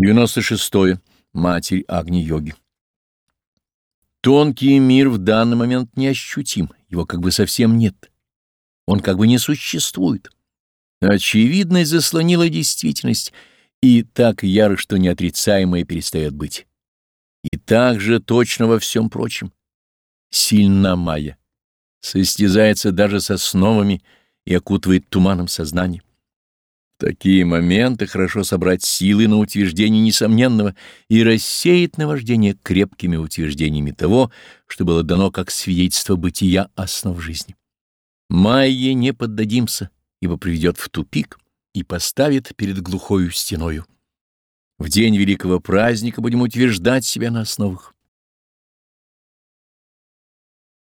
96. -е. Матерь Агни-йоги. Тонкий мир в данный момент не ощутим, его как бы совсем нет. Он как бы не существует. Очевидность заслонила действительность, и так яро, что неотрицаемое перестает быть. И так же точно во всем прочем. Сильна майя, состязается даже с основами и окутывает туманом сознания такие моменты хорошо собрать силы на утверждение несомненного и рассеять наваждение крепкими утверждениями того, что было дано как свидетельство бытия основ жизни. Майе не поддадимся, ибо приведет в тупик и поставит перед глухою стеною. В день великого праздника будем утверждать себя на основах.